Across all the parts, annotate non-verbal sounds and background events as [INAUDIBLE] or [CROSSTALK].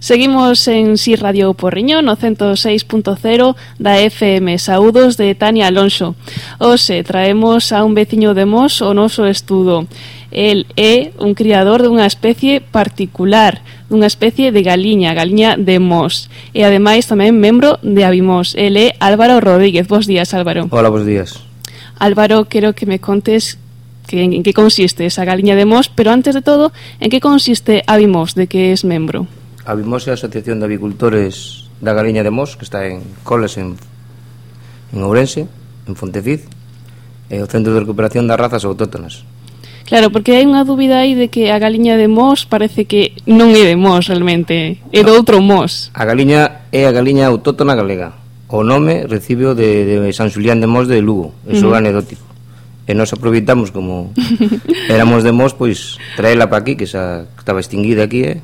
Seguimos en Si Radio Porriño, no 106.0 da FM. Saúdos de Tania Alonso. Ose, traemos a un veciño de Mos o noso estudo. El é un criador dunha especie particular, dunha especie de galiña, galiña de Mos. E ademais tamén membro de Avimos. El é Álvaro Rodríguez. Bos días, Álvaro. Hola, bos días. Álvaro, quero que me contes que, en, en que consiste esa galiña de Mos, pero antes de todo, en que consiste Avimos, de que es membro a Vimose a Asociación de Avicultores da Galiña de Mos, que está en Coles, en, en Ourense, en Fontefiz, e o Centro de Recuperación das Razas Autóctonas. Claro, porque hai unha dúbida aí de que a galiña de Mos parece que non é de Mos realmente, é do outro Mos. A galiña é a galiña autóctona galega. O nome recibe de, de San Xulián de Mos de Lugo, iso uh -huh. é anecdótico. E nos aproveitamos como [LAUGHS] éramos de Mos, pois traela para aquí, que, xa, estaba extinguida aquí, eh?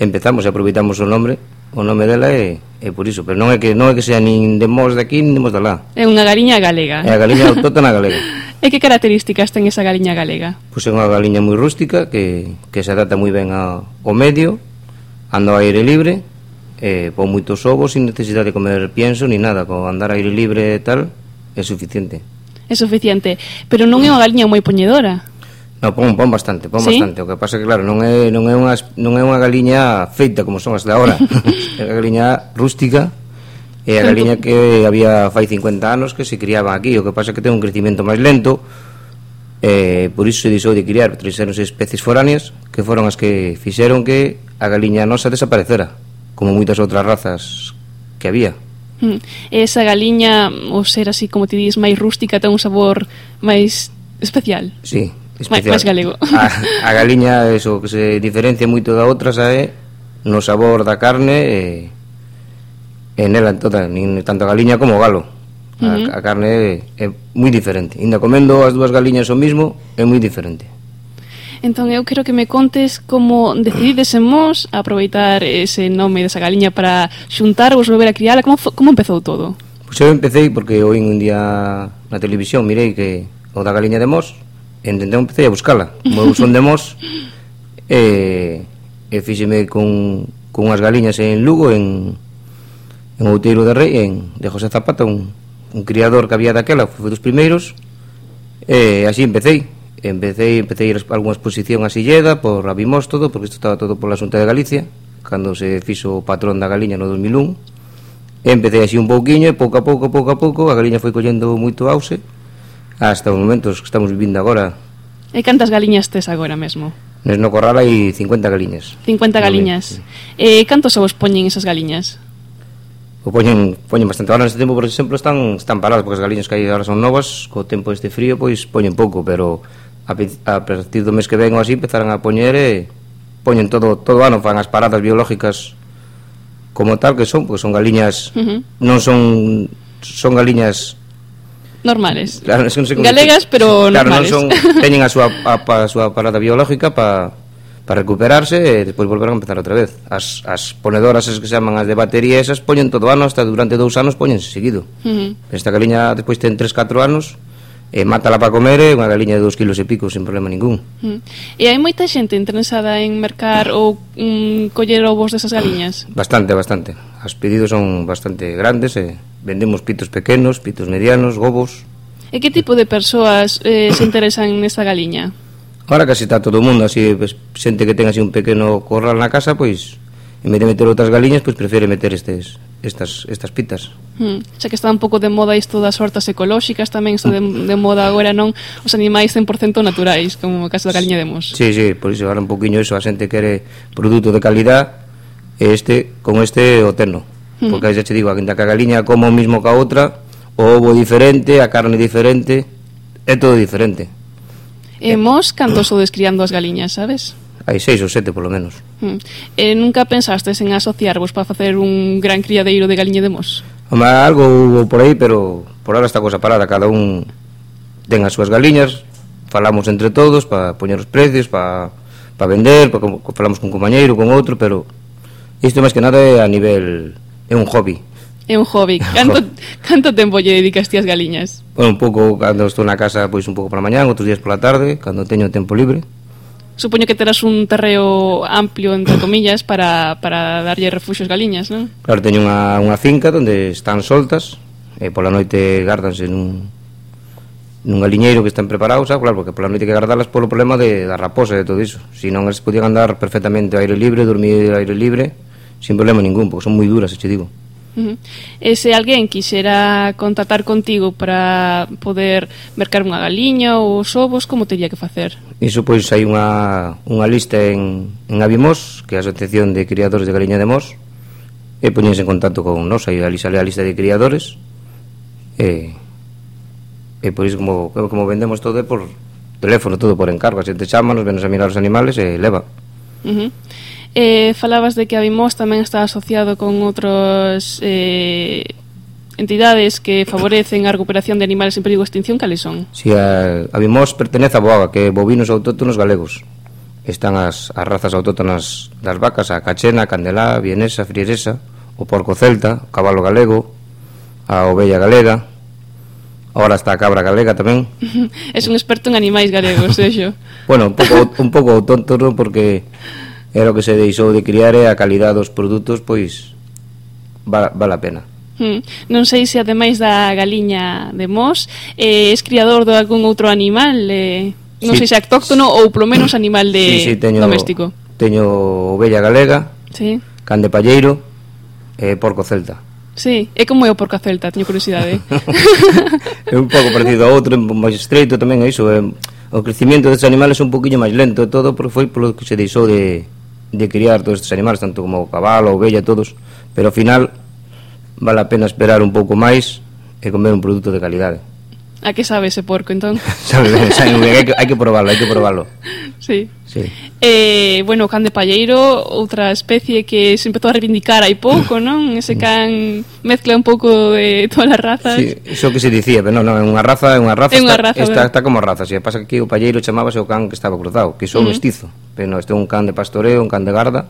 empezamos e aproveitamos o nome o nome dela é, é por iso, pero non é que non é que sea nin de mos de aquí nin de mos de lá. É unha galiña galega. É a galiña autóctona galega. [LAUGHS] e que características ten esa galiña galega? Pois é unha galiña moi rústica que, que se adapta moi ben ao medio, anda ao aire libre, eh, pon moitos ovos sin necesidade de comer pienso ni nada, con andar ao aire libre e tal, é suficiente. É suficiente, pero non é unha galiña moi poñedora. No, pon, pon bastante, pon ¿Sí? bastante. O que pasa que claro, non é non é unha non é unha galiña feita como son as de agora. [LAUGHS] é unha galiña rústica. É a galiña que había fai 50 anos que se criaban aquí, o que pasa que ten un crecimento máis lento. Eh, por iso se deixou de criar, trouxeronse especies foráneas que foron as que fixeron que a galiña nosa desaparecera, como moitas outras razas que había. Hmm. Esa galiña, ou ser así como ti dis, máis rústica, ten un sabor máis especial. Sí, especial. Máis galego. [LAUGHS] A, a galiña, eso, que se diferencia moito da outra, sabe, no sabor da carne e, e nela toda, nin tanto a galiña como o galo. A, uh -huh. a carne é, é moi diferente. Inda comendo as dúas galiñas o mismo, é moi diferente. Entón eu quero que me contes como decidides en Mos aproveitar ese nome desa galiña para xuntarvos, volver a criala, como, como empezou todo? Pois pues eu empecé porque oín un día na televisión mirei que o da galiña de Mos entendeu, empecé a buscala. Como eu son de Mos [LAUGHS] e, eh, e fíxeme con, con unhas galiñas en Lugo en, en Outeiro de Rei en, de José Zapata un, un criador que había daquela foi dos primeiros e así empecé. Empecé, empecé a ir a algunha exposición a Silleda por Abimós todo porque isto estaba todo pola Xunta de Galicia cando se fixo o patrón da galiña no 2001 empecé así un pouquiño e pouco a pouco, pouco a pouco a galiña foi collendo moito auxe. Ah, hasta os momentos que estamos vivindo agora. E cantas galiñas tes agora mesmo? Nes no corral hai 50 galiñas. 50 galiñas. E eh, cantos ovos poñen esas galiñas? O poñen, poñen bastante. Ahora neste tempo, por exemplo, están, están paradas, porque as galiñas que hai agora son novas, co tempo este frío, pois poñen pouco, pero a, a partir do mes que ven ou así empezarán a poñer e poñen todo todo ano fan as paradas biológicas como tal que son, Porque son galiñas uh -huh. non son son galiñas normales. Claro, es que non sei Galegas, pero claro, normales. non son [LAUGHS] teñen a súa a, a súa parada biológica para para recuperarse e despois volver a empezar outra vez. As, as ponedoras esas que se chaman as de batería esas poñen todo ano, hasta durante dous anos poñense seguido. Uh -huh. Esta galiña despois ten 3-4 anos, e mátala para comer é unha galiña de 2 kilos e pico sin problema ningún. Mm. E hai moita xente interesada en mercar ou mm, coller ovos desas galiñas? [COUGHS] Bastante, bastante. As pedidos son bastante grandes e vendemos pitos pequenos, pitos medianos, gobos E que tipo de persoas eh, se interesan nesta galiña? Ahora casi está todo o mundo, así pues, xente que ten así un pequeno corral na casa, pois en vez de meter outras galiñas, pois prefere meter estes, estas, estas pitas. Hmm. Xa que está un pouco de moda isto das hortas ecolóxicas, tamén está de, de moda agora non os animais 100% naturais, como o caso da galiña de mos. Sí, sí, por iso agora un poquinho iso, a xente quere produto de calidad, e este, con este o terno. Hmm. Porque xa te digo, a quinta que a galiña como o mismo que a outra, o ovo diferente, a carne diferente, é todo diferente. E mos cantos sodes criando as galiñas, sabes? hai seis ou sete polo menos. Mm. E nunca pensastes en asociarvos para facer un gran criadeiro de galiña de mos? Home, algo hubo por aí, pero por ahora está cosa parada, cada un ten as súas galiñas, falamos entre todos para poñer os precios, para para vender, para, falamos con un compañeiro, con outro, pero isto máis que nada é a nivel é un hobby. É un hobby. [LAUGHS] Canto, canto tempo lle dedicas ti as galiñas? Bueno, un pouco, cando estou na casa, pois un pouco pola mañán, outros días pola tarde, cando teño tempo libre supoño que terás un terreo amplio, entre comillas, para, para darlle refuxos galiñas, non? Claro, teño unha, unha finca onde están soltas, e pola noite gardanse nun, nun galiñeiro que están preparados, sabe? claro, porque pola noite que gardalas polo problema de, da raposa e todo iso. Si non, eles podían andar perfectamente ao aire libre, dormir ao aire libre, sin problema ningún, porque son moi duras, se te digo. Uh -huh. E se alguén quixera contactar contigo para poder mercar unha galiña ou os ovos, como teria que facer? Iso pois hai unha, unha lista en, en Avimós, que é a Asociación de Criadores de Galiña de Mos, e poñense en contacto con nos, aí ali sale a lista de criadores, e, e por iso como, como vendemos todo é por teléfono, todo por encargo, a xente chama, nos venos a mirar os animales e leva. Uh -huh. Eh, falabas de que Avimós tamén está asociado con outros eh, entidades que favorecen a recuperación de animales en perigo de extinción, cales son? Si, sí, a, Avimós pertenece a Boaga, que é bovinos autóctonos galegos. Están as, as razas autóctonas das vacas, a cachena, a candelá, a vienesa, a frieresa, o porco celta, o cabalo galego, a ovella galega, Ahora está a cabra galega tamén. [LAUGHS] es un experto en animais galegos, eso. bueno, un pouco, un pouco autóctono porque era o que se deixou de criar e a calidad dos produtos pois vale, vale a pena. Hmm. Non sei se ademais da galiña de Mos eh, es criador de algún outro animal eh, non sí. sei se actóctono ou polo menos animal de sí, sí, teño, doméstico teño ovella galega sí. can de palleiro e eh, porco celta Sí, é como é o porco celta, teño curiosidade [LAUGHS] É un pouco parecido a outro, máis estreito tamén é iso é, O crecimiento destes animales é un poquinho máis lento todo porque foi polo que se deixou de, de criar todos estes animais, tanto como o cabalo, a ovella, todos, pero ao final vale a pena esperar un pouco máis e comer un produto de calidade. A que sabe ese porco, entón? [LAUGHS] sabe, sabe, hai, que, hai que probarlo, hai que probarlo. [LAUGHS] Sí. sí. Eh, bueno, o can de palleiro, outra especie que se empezou a reivindicar hai pouco, [LAUGHS] non? Ese can mezcla un pouco de [LAUGHS] todas as razas. Sí, iso que se dicía, pero non, non, é unha raza, é unha raza, é unha está, raza está, está, está como raza. Se pasa que aquí o palleiro chamábase o can que estaba cruzado, que iso uh -huh. mestizo. Pero non, este é un can de pastoreo, un can de garda,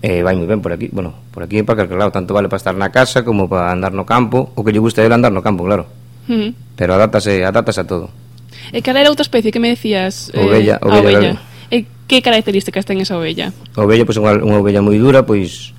eh, vai moi ben por aquí, bueno, por aquí para que, claro, tanto vale para estar na casa como para andar no campo, o que lle gusta é andar no campo, claro. Uh -huh. Pero adaptase, adaptase a todo. E cal era outra especie que me decías? Ovella, eh, ovella, ovella. E que características ten esa ovella? A ovella, pois, pues, unha ovella moi dura, pois,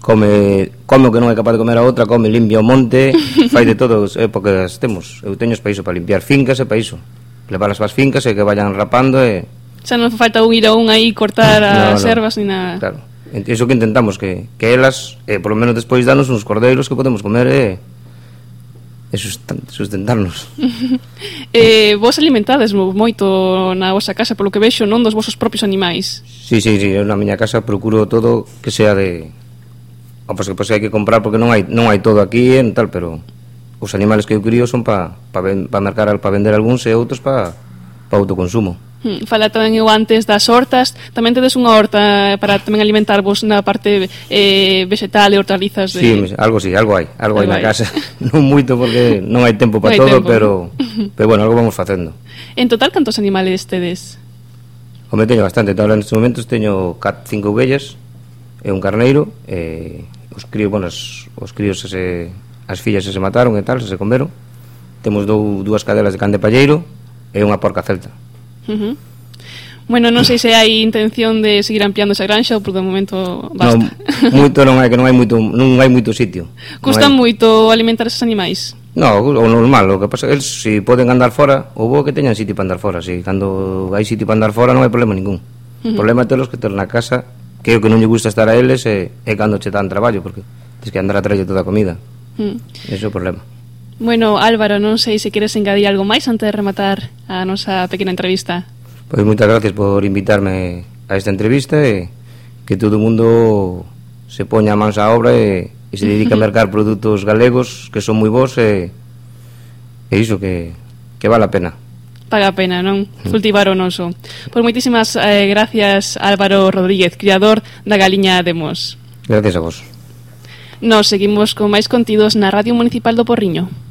come come o que non é capaz de comer a outra, come, limpia o monte, [LAUGHS] fai de todo, é eh, porque as temos. Eu teño para iso, para limpiar fincas e para iso. Levar as vas fincas e que vayan rapando e... Xa non falta un ir a un aí cortar [LAUGHS] as no, no, ervas ni nada. Claro. Iso que intentamos, que, que elas, eh, por lo menos despois danos uns cordeiros que podemos comer e... Eh, e sustentarnos. [LAUGHS] eh, vos alimentades moito na vosa casa, polo que vexo, non dos vosos propios animais. Sí, sí, sí, eu na miña casa procuro todo que sea de... O pois pues, pois pues, hai que comprar porque non hai non hai todo aquí en tal, pero os animales que eu crío son para pa, pa, ven, pa mercar, para vender algúns e outros para pa autoconsumo. Hmm, fala tamén eu antes das hortas tamén tedes unha horta eh, para tamén alimentarvos na parte eh, vegetal e hortalizas de... Sí, algo sí, algo hai algo, algo hai na hai. casa, [LAUGHS] non moito porque non hai tempo [LAUGHS] para no todo, tempo. pero [LAUGHS] pero bueno, algo vamos facendo En total, cantos animales tedes? Home, teño bastante, entón, ahora nestes momentos teño cinco ovellas e un carneiro e os críos, bueno, os, os críos se, as fillas se, se mataron e tal, se, se comeron temos dou dúas cadelas de can de palleiro e unha porca celta Uh -huh. Bueno, non sei se hai intención de seguir ampliando esa granxa ou por de momento basta. Non, moito non hai que non hai moito, non hai moito sitio. Custa hai... moito alimentar esos animais. No, o normal, o que pasa é que se si poden andar fora, o bo que teñan sitio para andar fora, si cando hai sitio para andar fora non hai problema ningún. Uh -huh. O problema telos que ter na casa, que o que non lle gusta estar a eles é, é cando che dan traballo, porque tens que andar a traer toda a comida. Uh -huh. Ese é o problema. Bueno, Álvaro, non sei se queres engadir algo máis antes de rematar a nosa pequena entrevista. Pois moitas gracias por invitarme a esta entrevista e que todo o mundo se poña a mans á obra e, e se dedica a [LAUGHS] mercar produtos galegos que son moi bons e, e iso que, que vale a pena paga a pena, non? Mm. Cultivar o noso. Pois moitísimas eh, gracias Álvaro Rodríguez, criador da Galiña de Mos. Gracias a vos. Nos seguimos con máis contidos na Radio Municipal do Porriño.